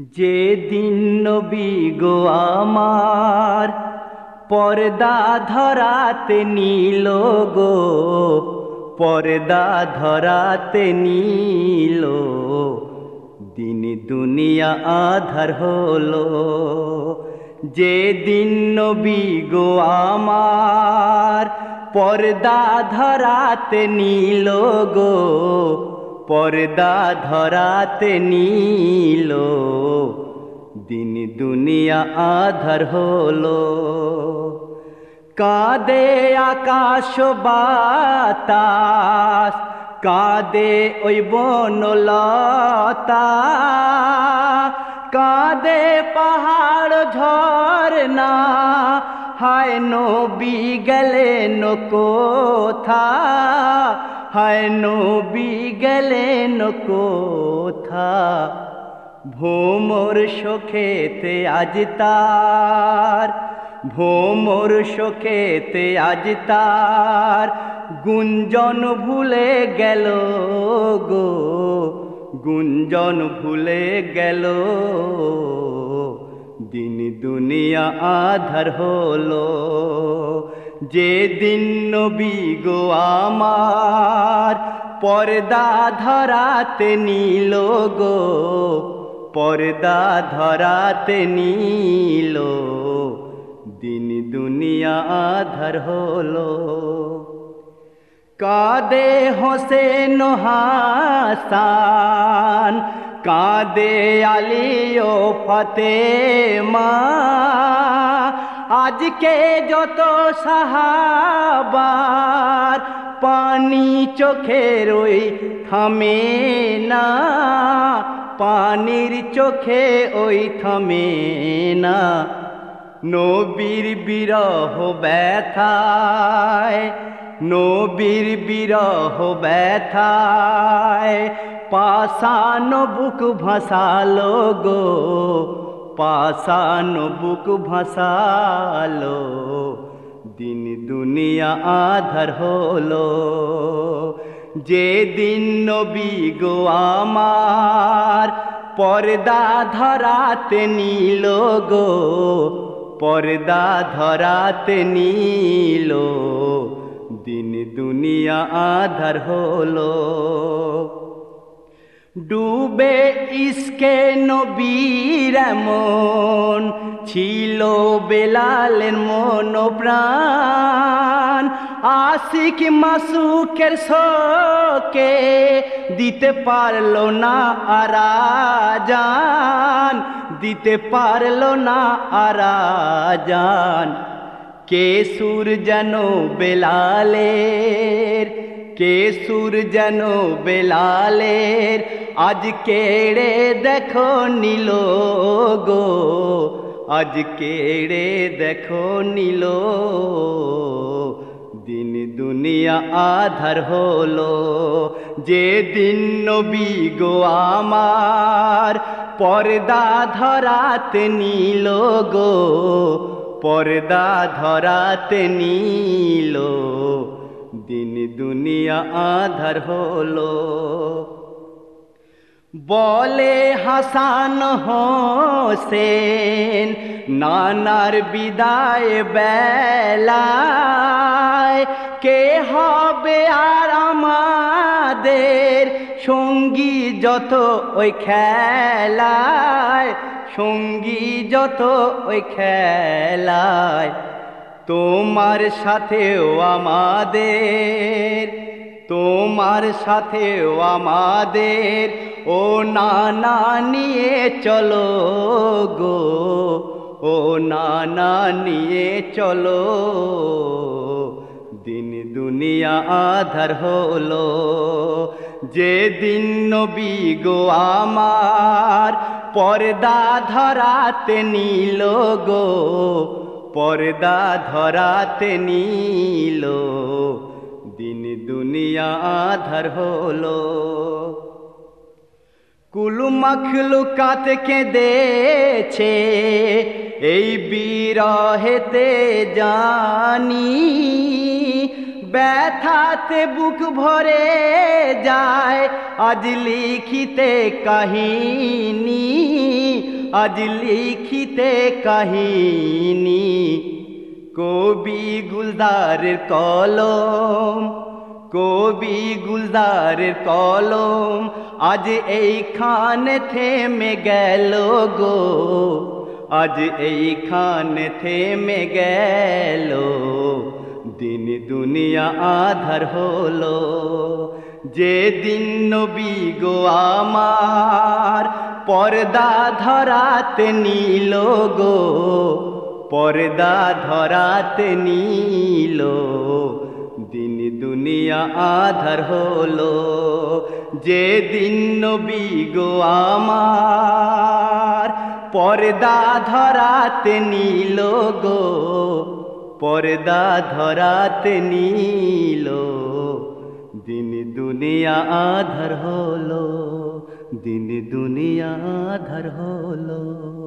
যে দিন নবী গো আমার, পর্দা ধরাতে নীল গো, পর্দা ধরাতে নীল, দিন দুনিয়া আধার হলো। যে দিন নবী গো আমার, পর্দা ধরাতে নীল গো পর্দা ধরাতে নীল, দিন দুনিয়া আধার হলো। কাঁদে আকাশ বাতাস, কাঁদে ওই বনলতা। কাঁদে পাহাড় ঝরনা হায় নবী গেলেন কোথা? হায় নবী গেলেন কোথা ভোমর শোকেতে আজ তার। ভোমর শোকেতে আজ তার। গুঞ্জন ভুলে গেল গো। গুঞ্জন ভুলে গেল। দিন দুনিয়া আধার হলো। যে দিন নবী গো আমার পর্দা ধরাতে নীল গো, পর্দা ধরাতে নীল, দিন দুনিয়া আধার হলো। কাদে হোসেন হাসান, কাদে আলিও ফতে মা আজকে যত সাহাবার পানি চোখের ওই থামে না, পানির চোখে ওই থামে না। নবীর বিরহ ব্যথায়, নবীর বিরহ ব্যথায় পাশানো বুক ভাসালো গো পাশানো বুক ভাসালো, দিন দুনিয়া আধার হলো। যে দিন নবী গো আমার পর্দা ধরাতে নীল গো, পর্দা ধরাতে নীল, দিন দুনিয়া আধার হলো। ডুবে ইসকে নবীর এমন, ছিল বেলালের মন প্রাণ। আশিক মাসুকের শোকে দিতে পারল না আরাজান দিতে পারল না আরাজান কে সুর যেন বেলালের, কে সুর যেন বেলালের আজ কেড়ে দেখো নিল গো। আজ কেড়ে দেখো নিল। দিন দুনিয়া আধার হলো। যে দিন নবী গো আমার, পর্দা ধরাতে নীল গো। পর্দা ধরাতে নীল। দিন দুনিয়া আধার হলো। বলে হাসান হোসেন, নানার বিদায় বেলায় কে হবে আর আমাদের? সঙ্গী যত ওই খেলায়, সঙ্গী যত ওই খেলায়, তোমার সাথেও আমাদের। তোমার সাথেও আমাদের, ও নানা নিয়ে চলো গো, ও নানা নিয়ে চলো। দিন দুনিয়া আধার হলো যে দিন নবী গো আমার পর্দা ধরাতে নীল গো, পর্দা ধরাতে নীল। দিন দুনিয়া আধার হলো। কুল মখলুকাত কে দেছে এই বিরহেতে জানি ব্যথাতে বুক ভরে যায়, আজ লিখিতে কাহিনী, আজ লিখিতে কাহিনী। কবি গুলদারের কলম, কবি গুলদারের কলম, আজ এইখানে থেমে গেল গো, আজ এইখানে থেমে গেল, দিন দুনিয়া আধার হলো, যে দিন নবী গো আমার, পর্দা ধরাতে নিল গো পর্দা ধরাতে নিল। দিন দুনিয়া আধার হলো। যে দিন নবী গো আমার, পর্দা ধরাতে নিল গো। পর্দা ধরাতে নিল। দিন দুনিয়া আধার হলো। দিন দুনিয়া আধার হলো।